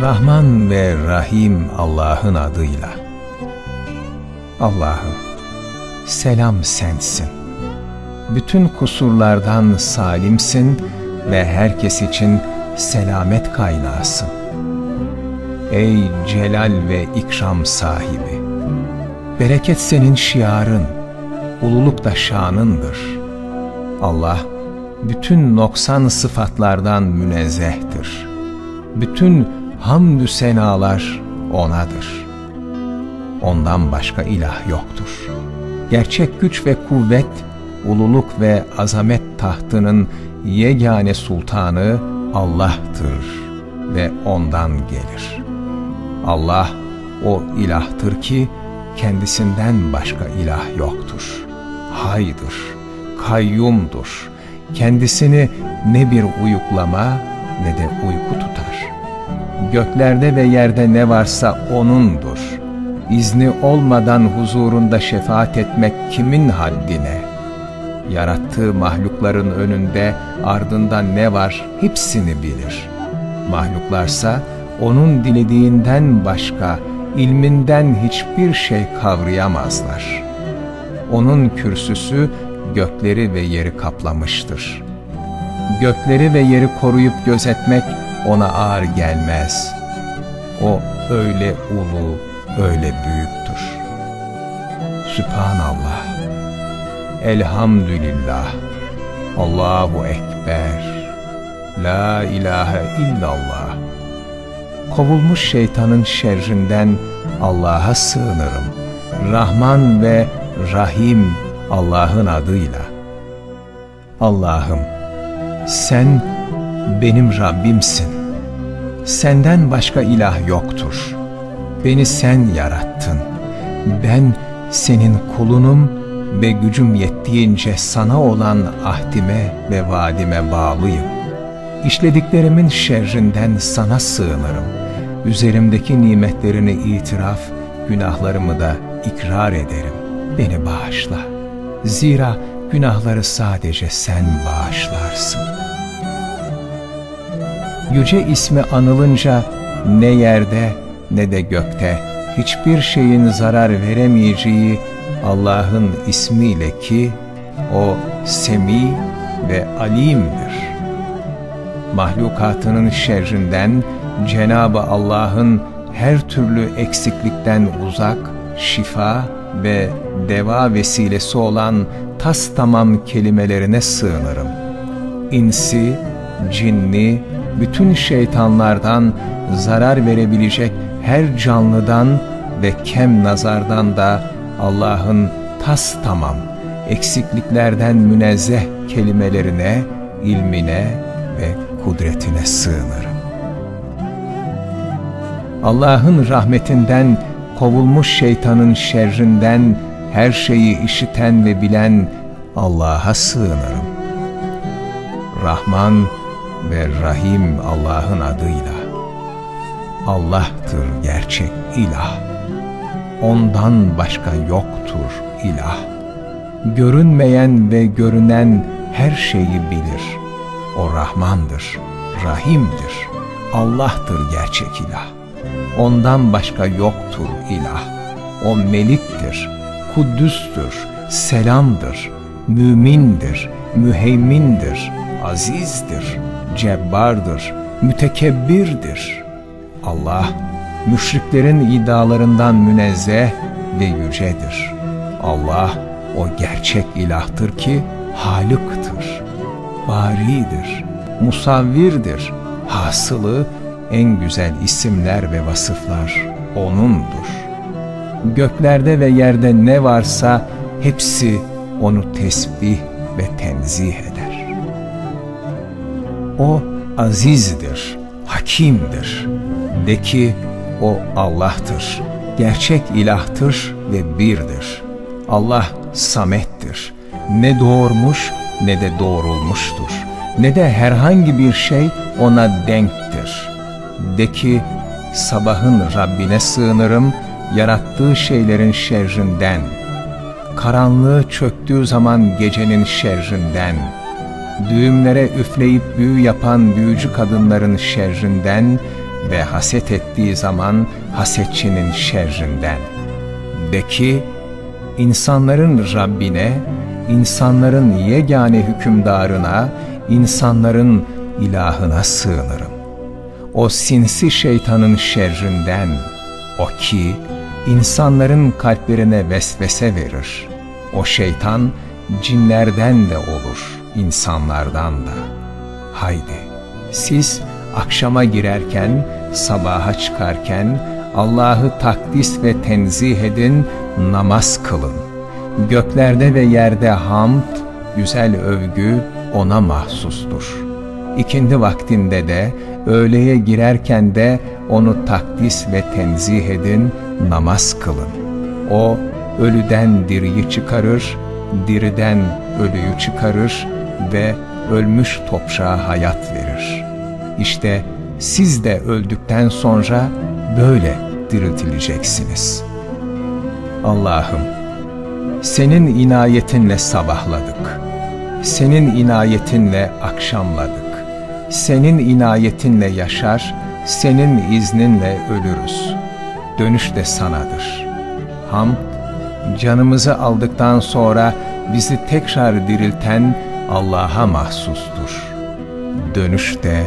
Rahman ve Rahim Allah'ın adıyla. Allah'ım, selam sensin. Bütün kusurlardan salimsin ve herkes için selamet kaynağısın. Ey celal ve ikram sahibi! Bereket senin şiarın, ululuk da şanındır. Allah, bütün noksan sıfatlardan münezzehtir. Bütün hamdü senalar O'nadır. Ondan başka ilah yoktur. Gerçek güç ve kuvvet, ululuk ve azamet tahtının yegane sultanı Allah'tır ve O'ndan gelir. Allah o ilahtır ki kendisinden başka ilah yoktur. Haydır, kayyumdur. Kendisini ne bir uyuklama ne de uyku tutar. Göklerde ve yerde ne varsa O'nundur. İzni olmadan huzurunda şefaat etmek kimin haddine? Yarattığı mahlukların önünde ardından ne var hepsini bilir. Mahluklarsa O'nun dilediğinden başka ilminden hiçbir şey kavrayamazlar. Onun kürsüsü gökleri ve yeri kaplamıştır. Gökleri ve yeri koruyup gözetmek ona ağır gelmez. O öyle ulu, öyle büyüktür. Sübhanallah. Elhamdülillah. Allahu Ekber. La ilahe illallah. Kovulmuş şeytanın şerrinden Allah'a sığınırım. Rahman ve Rahim Allah'ın adıyla. Allah'ım sen benim Rabbimsin. Senden başka ilah yoktur. Beni sen yarattın. Ben senin kulunum ve gücüm yettiğince sana olan ahdime ve vaadime bağlıyım. İşlediklerimin şerrinden sana sığınırım. Üzerimdeki nimetlerini itiraf, günahlarımı da ikrar ederim. Beni bağışla. Zira günahları sadece sen bağışlarsın. Yüce ismi anılınca ne yerde ne de gökte hiçbir şeyin zarar veremeyeceği Allah'ın ismiyle ki o Semi ve Alim'dir. Mahlukatının şerrinden Cenabı Allah'ın her türlü eksiklikten uzak, şifa ve deva vesilesi olan tas tamam kelimelerine sığınırım. İnsi, cinni, bütün şeytanlardan zarar verebilecek her canlıdan ve kem nazardan da Allah'ın tas tamam, eksikliklerden münezzeh kelimelerine, ilmine ve kudretine sığınırım. Allah'ın rahmetinden kovulmuş şeytanın şerrinden her şeyi işiten ve bilen Allah'a sığınırım. Rahman ve Rahim Allah'ın adıyla. Allah'tır gerçek ilah. Ondan başka yoktur ilah. Görünmeyen ve görünen her şeyi bilir. O Rahmandır, Rahim'dir. Allah'tır gerçek ilah. Ondan başka yoktur ilah. O Melik'tir, Kuddüs'tür, Selam'dır, Mümindir, Müheymindir, Aziz'dir, Cebbardır, Mütekebbirdir. Allah, müşriklerin iddialarından münezzeh ve yücedir. Allah, o gerçek ilahtır ki Halık'tır, Bari'dir, Musavvirdir. Hasılı en güzel isimler ve vasıflar O'nundur. Göklerde ve yerde ne varsa hepsi O'nu tesbih ve tenzih. O azizdir, hakimdir. De ki o Allah'tır, gerçek ilahtır ve birdir. Allah samettir. Ne doğurmuş ne de doğrulmuştur. Ne de herhangi bir şey ona denktir. De ki sabahın Rabbine sığınırım, yarattığı şeylerin şerrinden. Karanlığı çöktüğü zaman gecenin şerrinden. Düğümlere üfleyip büyü yapan büyücü kadınların şerrinden ve haset ettiği zaman hasetçinin şerrinden. De ki, insanların Rabbine, insanların yegane hükümdarına, insanların ilahına sığınırım. O sinsi şeytanın şerrinden, o ki insanların kalplerine vesvese verir. O şeytan cinlerden de olur, insanlardan da. Haydi, siz akşama girerken, sabaha çıkarken Allah'ı takdis ve tenzih edin, namaz kılın. Göklerde ve yerde hamd, güzel övgü O'na mahsustur. İkindi vaktinde de, öğleye girerken de O'nu takdis ve tenzih edin, namaz kılın. O, ölüden diriyi çıkarır, diriden ölüyü çıkarır ve ölmüş toprağa hayat verir. İşte siz de öldükten sonra böyle diriltileceksiniz. Allah'ım, senin inayetinle sabahladık. Senin inayetinle akşamladık. Senin inayetinle yaşar, senin izninle ölürüz. Dönüş de sanadır. Ham, canımızı aldıktan sonra bizi tekrar dirilten Allah'a mahsustur. Dönüş de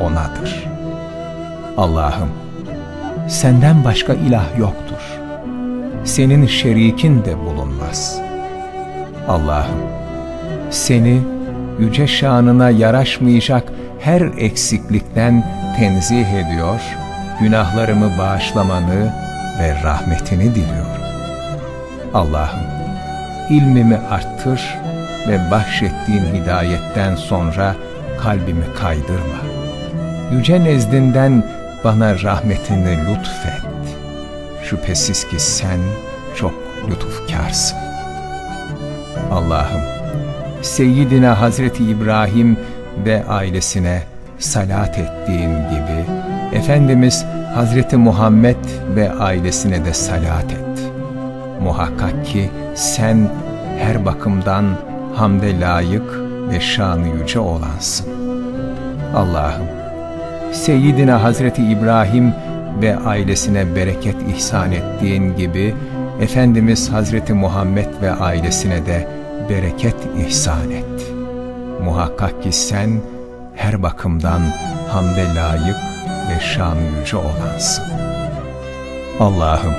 O'nadır. Allah'ım, senden başka ilah yoktur. Senin şerikin de bulunmaz. Allah'ım, seni yüce şanına yaraşmayacak her eksiklikten tenzih ediyor, günahlarımı bağışlamanı ve rahmetini diliyorum. Allah'ım, ilmimi arttır ve bahşettiğin hidayetten sonra kalbimi kaydırma. Yüce nezdinden bana rahmetini lütfet. Şüphesiz ki sen çok lütufkarsın. Allah'ım, Seyyidina Hazreti İbrahim ve ailesine salat ettiğin gibi, Efendimiz Hazreti Muhammed ve ailesine de salat et. Muhakkak ki sen her bakımdan hamde layık ve şanı yüce olansın. Allah'ım, Seyyidina Hazreti İbrahim ve ailesine bereket ihsan ettiğin gibi, Efendimiz Hazreti Muhammed ve ailesine de bereket ihsan et. Muhakkak ki sen her bakımdan hamde layık ve şanı yüce olansın. Allah'ım,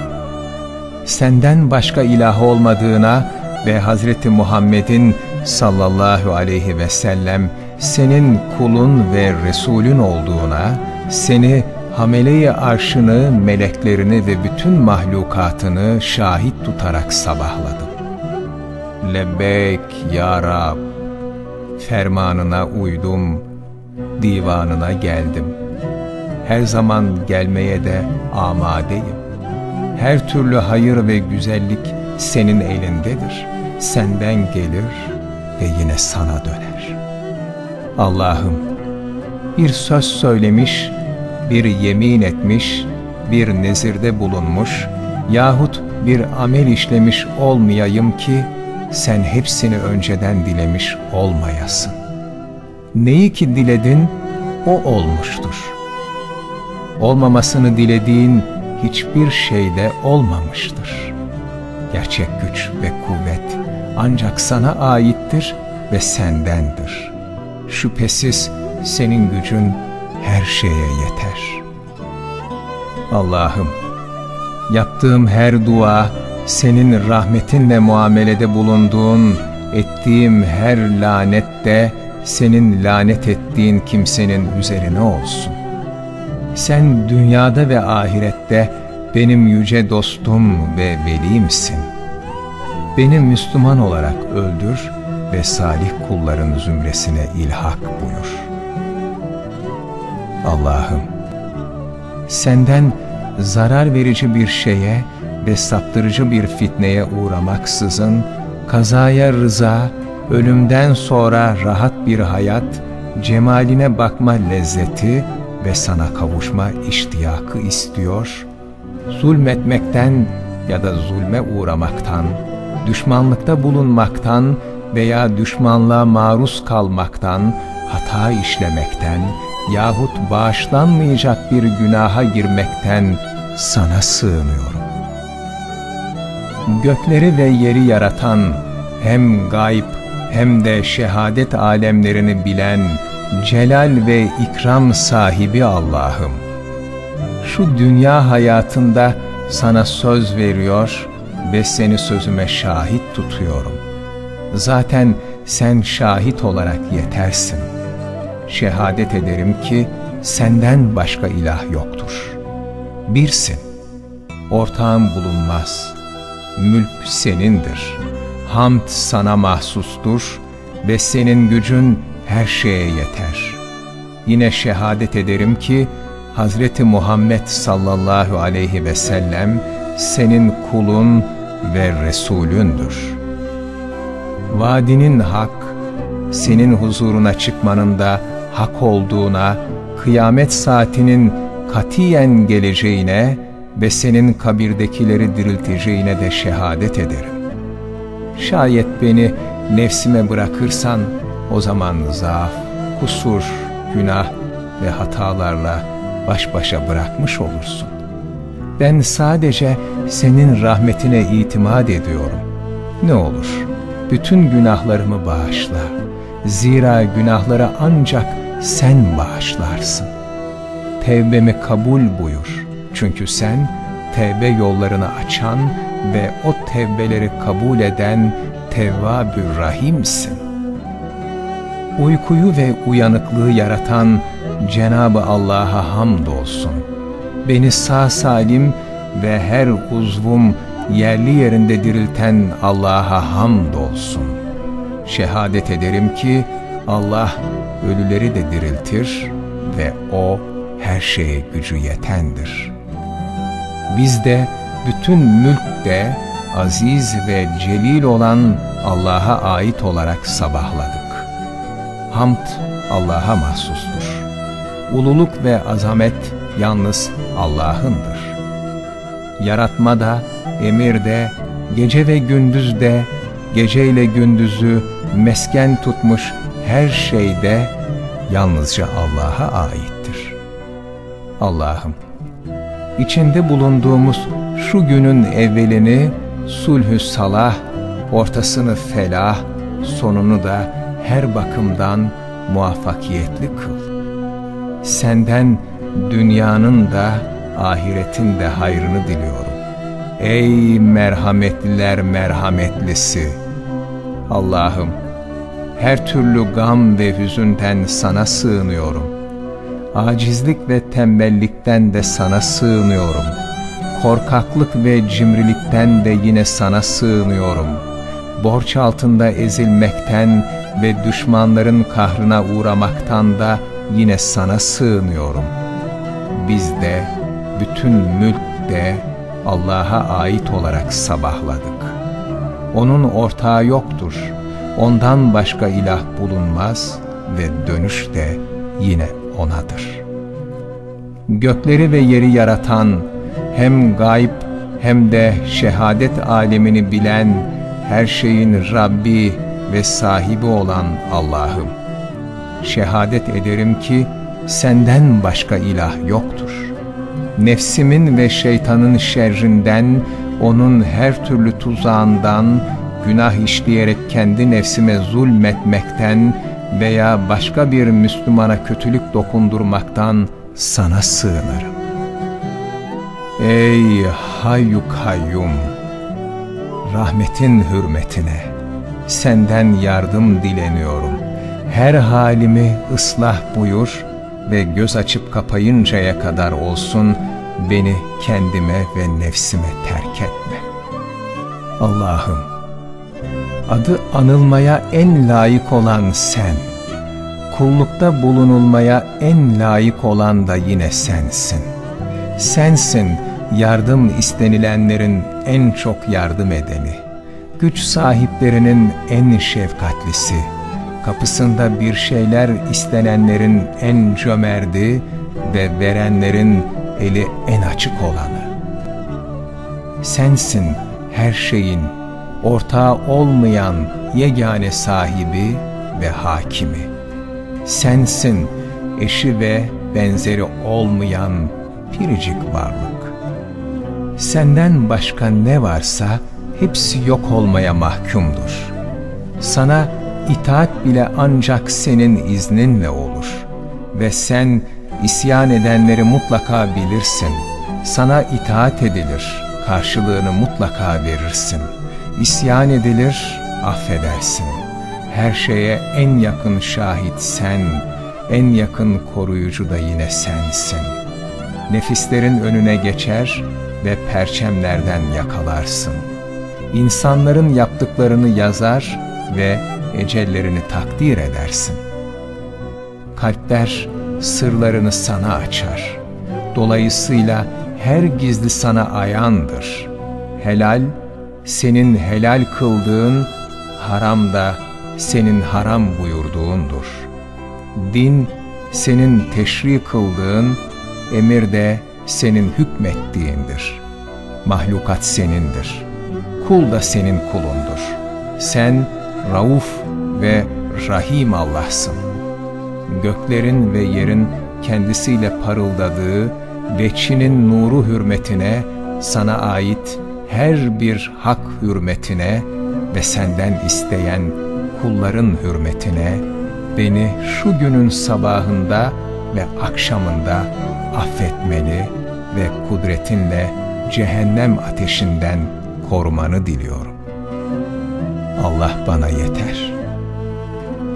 senden başka ilah olmadığına ve Hazreti Muhammed'in sallallahu aleyhi ve sellem senin kulun ve Resulün olduğuna, seni hameleyi arşını, meleklerini ve bütün mahlukatını şahit tutarak sabahladım. Lebbek ya Rab, fermanına uydum, divanına geldim. Her zaman gelmeye de amadeyim. Her türlü hayır ve güzellik senin elindedir. Senden gelir ve yine sana döner. Allah'ım, bir söz söylemiş, bir yemin etmiş, bir nezirde bulunmuş yahut bir amel işlemiş olmayayım ki sen hepsini önceden dilemiş olmayasın. Neyi ki diledin, o olmuştur. Olmamasını dilediğin hiçbir şeyde olmamıştır. Gerçek güç ve kuvvet ancak sana aittir ve sendendir. Şüphesiz senin gücün her şeye yeter. Allah'ım, yaptığım her dua, senin rahmetinle muamelede bulunduğun, ettiğim her lanet de senin lanet ettiğin kimsenin üzerine olsun. Sen dünyada ve ahirette benim yüce dostum ve velimsin. Beni Müslüman olarak öldür ve salih kulların zümresine ilhak buyur. Allah'ım, senden zarar verici bir şeye ve saptırıcı bir fitneye uğramaksızın, kazaya rıza, ölümden sonra rahat bir hayat, cemaline bakma lezzeti ve sana kavuşma iştiyakı istiyor, zulmetmekten ya da zulme uğramaktan, düşmanlıkta bulunmaktan veya düşmanlığa maruz kalmaktan, hata işlemekten, yahut bağışlanmayacak bir günaha girmekten sana sığınıyorum. Gökleri ve yeri yaratan, hem gayb hem de şehadet alemlerini bilen, celal ve ikram sahibi Allah'ım. Şu dünya hayatında sana söz veriyor ve seni sözüme şahit tutuyorum. Zaten sen şahit olarak yetersin. Şehadet ederim ki senden başka ilah yoktur. Birsin, ortağın bulunmaz, mülk senindir, hamd sana mahsustur ve senin gücün her şeye yeter. Yine şehadet ederim ki Hazreti Muhammed sallallahu aleyhi ve sellem senin kulun ve Resulündür. Vadinin hak, senin huzuruna çıkmanın da hak olduğuna, kıyamet saatinin katiyen geleceğine ve senin kabirdekileri dirilteceğine de şehadet ederim. Şayet beni nefsime bırakırsan, o zaman zaaf, kusur, günah ve hatalarla baş başa bırakmış olursun. Ben sadece senin rahmetine itimat ediyorum. Ne olur, bütün günahlarımı bağışla. Zira günahları ancak sen bağışlarsın. Tevbemi kabul buyur. Çünkü sen tevbe yollarını açan ve o tevbeleri kabul eden Tevvabü Rahim'sin. Uykuyu ve uyanıklığı yaratan Cenab-ı Allah'a hamdolsun. Beni sağ salim ve her uzvum yerli yerinde dirilten Allah'a hamdolsun. Şehadet ederim ki Allah ölüleri de diriltir ve O her şeye gücü yetendir. Biz de bütün mülk de aziz ve celil olan Allah'a ait olarak sabahladık. Hamd Allah'a mahsustur. Ululuk ve azamet yalnız Allah'ındır. Yaratma da, emir de, gece ve gündüz de, geceyle gündüzü mesken tutmuş her şeyde yalnızca Allah'a aittir. Allah'ım, içinde bulunduğumuz şu günün evvelini sulhü salah, ortasını felah, sonunu da her bakımdan muvaffakiyetli kıl. Senden dünyanın da ahiretin de hayrını diliyorum. Ey merhametliler merhametlisi! Allah'ım, her türlü gam ve hüzünden sana sığınıyorum. Acizlik ve tembellikten de sana sığınıyorum. Korkaklık ve cimrilikten de yine sana sığınıyorum. Borç altında ezilmekten ve düşmanların kahrına uğramaktan da yine sana sığınıyorum. Biz de, bütün mülk de Allah'a ait olarak sabahladık. Onun ortağı yoktur. Ondan başka ilah bulunmaz ve dönüş de yine O'nadır. Gökleri ve yeri yaratan, hem gayb hem de şehadet alemini bilen, her şeyin Rabbi ve sahibi olan Allah'ım. Şehadet ederim ki senden başka ilah yoktur. Nefsimin ve şeytanın şerrinden, onun her türlü tuzağından, günah işleyerek kendi nefsime zulmetmekten veya başka bir Müslümana kötülük dokundurmaktan sana sığınırım. Ey hayyu kayyum! Rahmetin hürmetine senden yardım dileniyorum. Her halimi ıslah buyur ve göz açıp kapayıncaya kadar olsun beni kendime ve nefsime terk etme. Allah'ım, adı anılmaya en layık olan sen, kullukta bulunulmaya en layık olan da yine sensin. Sensin yardım istenilenlerin en çok yardım edeni, güç sahiplerinin en şefkatlisi, kapısında bir şeyler istenenlerin en cömerdi ve verenlerin eli en açık olanı. Sensin her şeyin ortağı olmayan yegane sahibi ve hakimi. Sensin eşi ve benzeri olmayan biricik varlık. Senden başka ne varsa hepsi yok olmaya mahkumdur. Sana itaat bile ancak senin izninle olur ve sen isyan edenleri mutlaka bilirsin. Sana itaat edilir, karşılığını mutlaka verirsin. İsyan edilir, affedersin. Her şeye en yakın şahit sen, en yakın koruyucu da yine sensin. Nefislerin önüne geçer ve perçemlerden yakalarsın. İnsanların yaptıklarını yazar ve ecellerini takdir edersin. Kalpler sırlarını sana açar. Dolayısıyla her gizli sana ayandır. Helal, senin helal kıldığın, haram da senin haram buyurduğundur. Din, senin teşri kıldığın, emir de senin hükmettiğindir. Mahlukat senindir. Kul da senin kulundur. Sen Rauf ve Rahim Allah'sın. Göklerin ve yerin kendisiyle parıldadığı veçinin nuru hürmetine, sana ait her bir hak hürmetine ve senden isteyen kulların hürmetine beni şu günün sabahında ve akşamında affetmeni ve kudretinle cehennem ateşinden korumanı diliyorum. Allah bana yeter.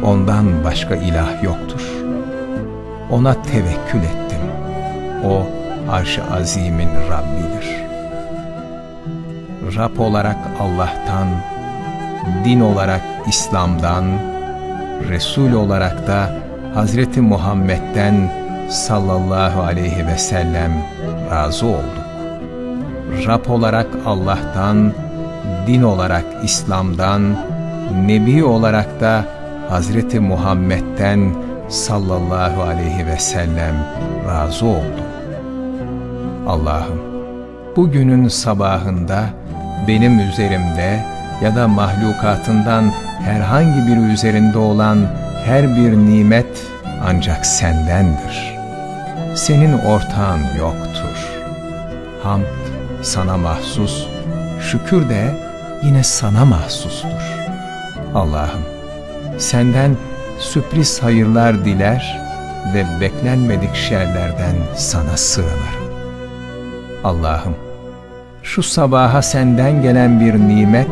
Ondan başka ilah yoktur. Ona tevekkül ettim. O arş-ı azimin Rabbidir. Rab olarak Allah'tan, din olarak İslam'dan, Resul olarak da Hazreti Muhammed'den sallallahu aleyhi ve sellem razı olduk. Rab olarak Allah'tan, din olarak İslam'dan, Nebi olarak da Hazreti Muhammed'den sallallahu aleyhi ve sellem razı oldum. Allah'ım, bugünün sabahında benim üzerimde ya da mahlukatından herhangi bir üzerinde olan her bir nimet ancak sendendir. Senin ortağın yoktur. Hamd sana mahsus, şükür de yine sana mahsustur. Allah'ım, senden sürpriz hayırlar diler ve beklenmedik şerlerden sana sığınırım. Allah'ım, şu sabaha senden gelen bir nimet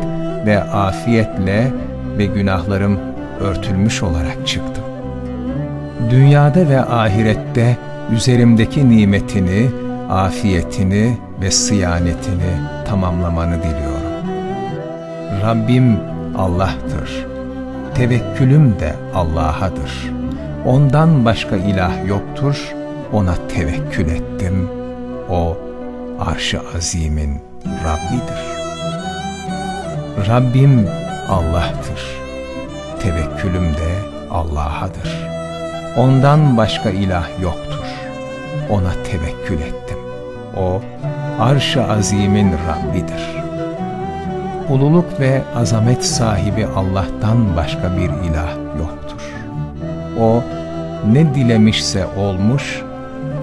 ve afiyetle ve günahlarım örtülmüş olarak çıktım. Dünyada ve ahirette üzerimdeki nimetini, afiyetini ve sıyanetini tamamlamanı diliyorum. Rabbim Allah'tır. Tevekkülüm de Allah'adır. Ondan başka ilah yoktur, ona tevekkül ettim. O, arş-ı azimin Rabbidir. Rabbim Allah'tır. Tevekkülüm de Allah'adır. Ondan başka ilah yoktur. Ona tevekkül ettim. O, arş-ı azimin Rabbidir. Ululuk ve azamet sahibi Allah'tan başka bir ilah yoktur. O, ne dilemişse olmuş,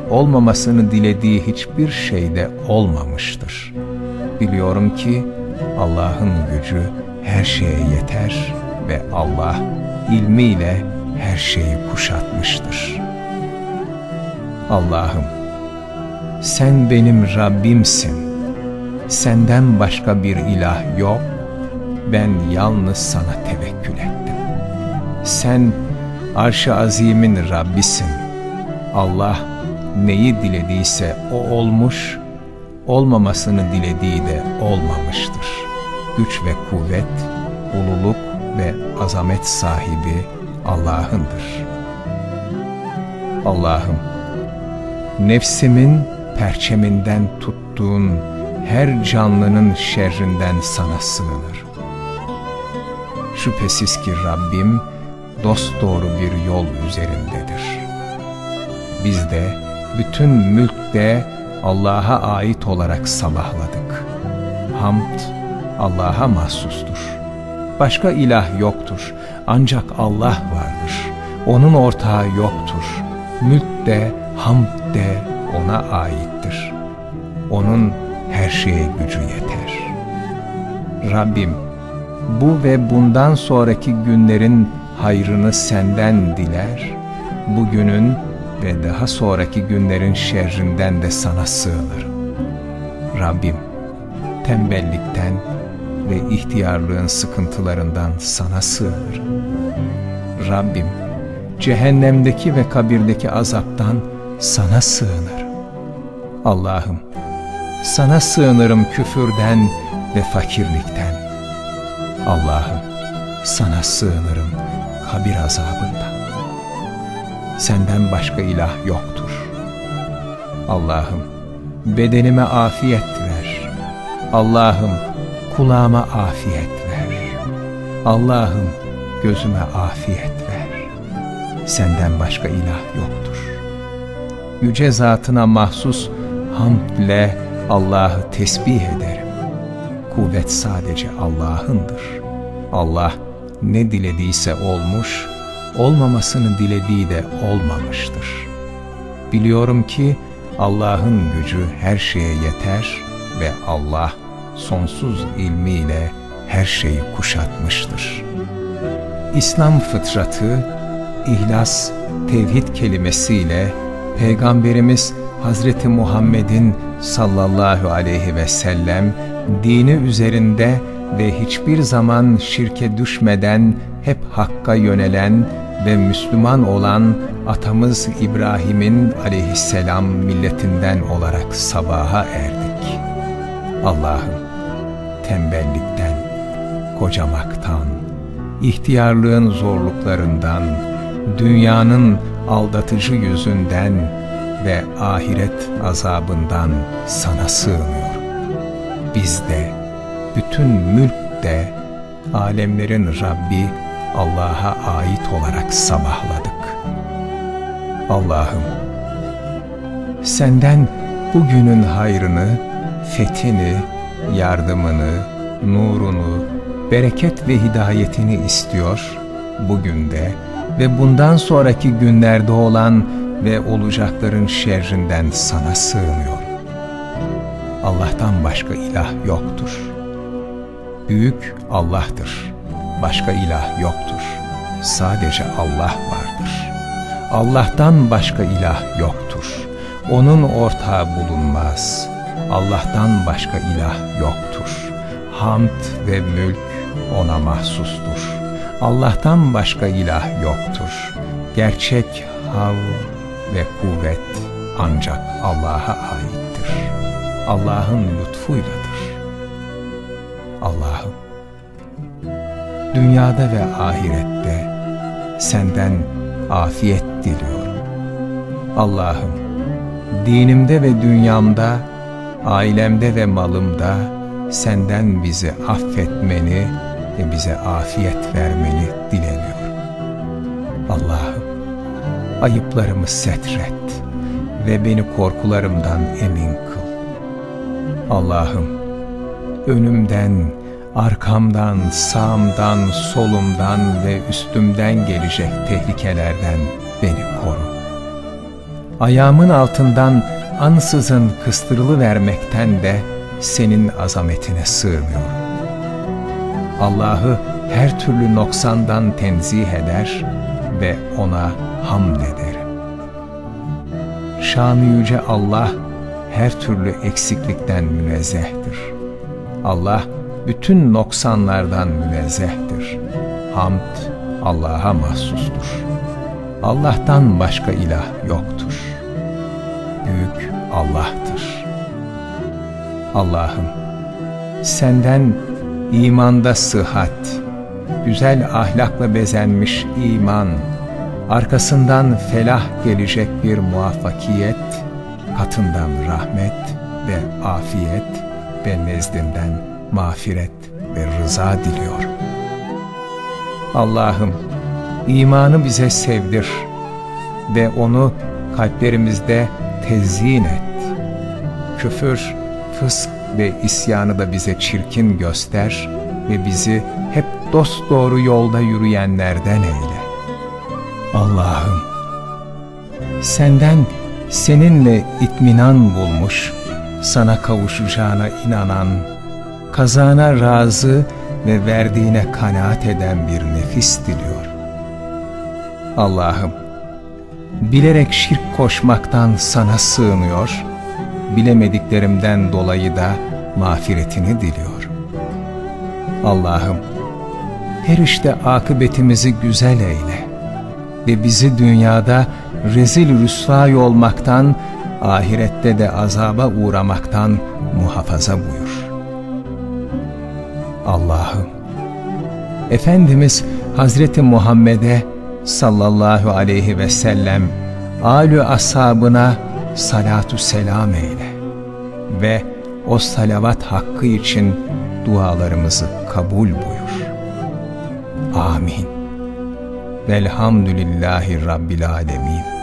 olmamasını dilediği hiçbir şeyde olmamıştır. Biliyorum ki Allah'ın gücü her şeye yeter ve Allah ilmiyle her şeyi kuşatmıştır. Allah'ım, sen benim Rabbimsin. Senden başka bir ilah yok, ben yalnız sana tevekkül ettim. Sen arş-ı azimin Rabbisin. Allah neyi dilediyse o olmuş, olmamasını dilediği de olmamıştır. Güç ve kuvvet, ululuk ve azamet sahibi Allah'ındır. Allah'ım, nefsimin perçeminden tuttuğun her canlının şerrinden sana sığınır. Şüphesiz ki Rabbim dosdoğru bir yol üzerindedir. Biz de bütün mülkte Allah'a ait olarak sabahladık. Hamd Allah'a mahsustur. Başka ilah yoktur. Ancak Allah vardır. Onun ortağı yoktur. mülk de, hamd de ona aittir. Onun her şeye gücü yeter. Rabbim, bu ve bundan sonraki günlerin hayrını senden diler, bugünün ve daha sonraki günlerin şerrinden de sana sığınırım. Rabbim, tembellikten ve ihtiyarlığın sıkıntılarından sana sığınırım. Rabbim, cehennemdeki ve kabirdeki azaptan sana sığınırım. Allah'ım, sana sığınırım küfürden ve fakirlikten. Allah'ım, sana sığınırım kabir azabından. Senden başka ilah yoktur. Allah'ım, bedenime afiyet ver. Allah'ım, kulağıma afiyet ver. Allah'ım, gözüme afiyet ver. Senden başka ilah yoktur. Yüce zatına mahsus hamdle Allah'ı tesbih ederim. Kuvvet sadece Allah'ındır. Allah ne dilediyse olmuş, olmamasını dilediği de olmamıştır. Biliyorum ki Allah'ın gücü her şeye yeter ve Allah sonsuz ilmiyle her şeyi kuşatmıştır. İslam fıtratı, ihlas, tevhid kelimesiyle Peygamberimiz Hazreti Muhammed'in sallallahu aleyhi ve sellem dini üzerinde ve hiçbir zaman şirke düşmeden hep Hakk'a yönelen ve Müslüman olan atamız İbrahim'in aleyhisselam milletinden olarak sabaha erdik. Allah'ım tembellikten, kocamaktan, ihtiyarlığın zorluklarından, dünyanın aldatıcı yüzünden ve ahiret azabından sana sığınıyorum. Biz de, bütün mülk de, alemlerin Rabbi Allah'a ait olarak sabahladık. Allah'ım, senden bugünün hayrını, fethini, yardımını, nurunu, bereket ve hidayetini istiyor, bugün de ve bundan sonraki günlerde olan ve olacakların şerrinden sana sığınıyorum. Allah'tan başka ilah yoktur. Büyük Allah'tır. Başka ilah yoktur. Sadece Allah vardır. Allah'tan başka ilah yoktur. Onun ortağı bulunmaz. Allah'tan başka ilah yoktur. Hamd ve mülk ona mahsustur. Allah'tan başka ilah yoktur. Gerçek hav ve kuvvet ancak Allah'a aittir. Allah'ın lütfuyladır. Allah'ım, dünyada ve ahirette senden afiyet diliyorum. Allah'ım, dinimde ve dünyamda, ailemde ve malımda senden bizi affetmeni ve bize afiyet vermeni dileniyorum. Allah'ım, ayıplarımı setret ve beni korkularımdan emin kıl. Allah'ım, önümden, arkamdan, sağımdan, solumdan ve üstümden gelecek tehlikelerden beni koru. Ayağımın altından ansızın kıstırılı vermekten de senin azametine sığınıyorum. Allah'ı her türlü noksandan tenzih eder ve ona hamd ederim. Şanı yüce Allah her türlü eksiklikten münezzehtir. Allah bütün noksanlardan münezzehtir. Hamd Allah'a mahsustur. Allah'tan başka ilah yoktur. Büyük Allah'tır. Allah'ım senden imanda sıhhat, güzel ahlakla bezenmiş iman, arkasından felah gelecek bir muvaffakiyet, katından rahmet ve afiyet ve nezdinden mağfiret ve rıza diliyorum. Allah'ım imanı bize sevdir ve onu kalplerimizde tezyin et. Küfür, fısk ve isyanı da bize çirkin göster ve bizi hep dost doğru yolda yürüyenlerden eyle. Allah'ım senden seninle itminan bulmuş, sana kavuşacağına inanan, kazana razı ve verdiğine kanaat eden bir nefis diliyor. Allah'ım, bilerek şirk koşmaktan sana sığınıyor, bilemediklerimden dolayı da mağfiretini diliyor. Allah'ım, her işte akıbetimizi güzel eyle ve bizi dünyada rezil rüsvay olmaktan, ahirette de azaba uğramaktan muhafaza buyur. Allah'ım, Efendimiz Hazreti Muhammed'e sallallahu aleyhi ve sellem alü ashabına salatu selam eyle ve o salavat hakkı için dualarımızı kabul buyur. Amin. Velhamdülillahi Rabbil Alemin.